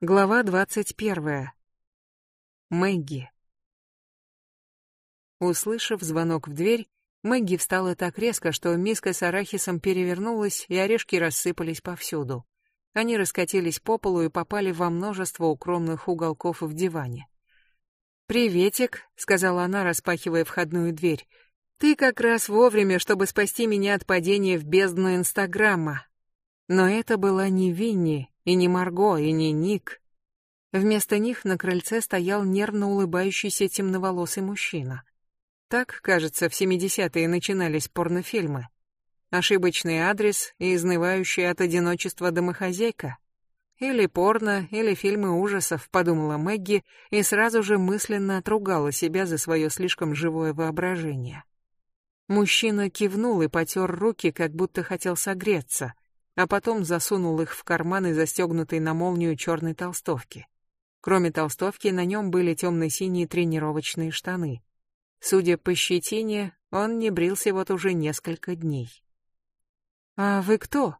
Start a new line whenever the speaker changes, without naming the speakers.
Глава двадцать первая. Мэгги. Услышав звонок в дверь, Мэгги встала так резко, что миска с арахисом перевернулась, и орешки рассыпались повсюду. Они раскатились по полу и попали во множество укромных уголков в диване. «Приветик», — сказала она, распахивая входную дверь. «Ты как раз вовремя, чтобы спасти меня от падения в бездну Инстаграма». Но это была не Винни, и не Марго, и не Ник. Вместо них на крыльце стоял нервно улыбающийся темноволосый мужчина. Так, кажется, в 70-е начинались порнофильмы. Ошибочный адрес и изнывающая от одиночества домохозяйка. Или порно, или фильмы ужасов, подумала Мэгги и сразу же мысленно отругала себя за свое слишком живое воображение. Мужчина кивнул и потер руки, как будто хотел согреться — а потом засунул их в карманы застегнутой на молнию черной толстовки. Кроме толстовки, на нем были темно-синие тренировочные штаны. Судя по щетине, он не брился вот уже несколько дней. «А вы кто?»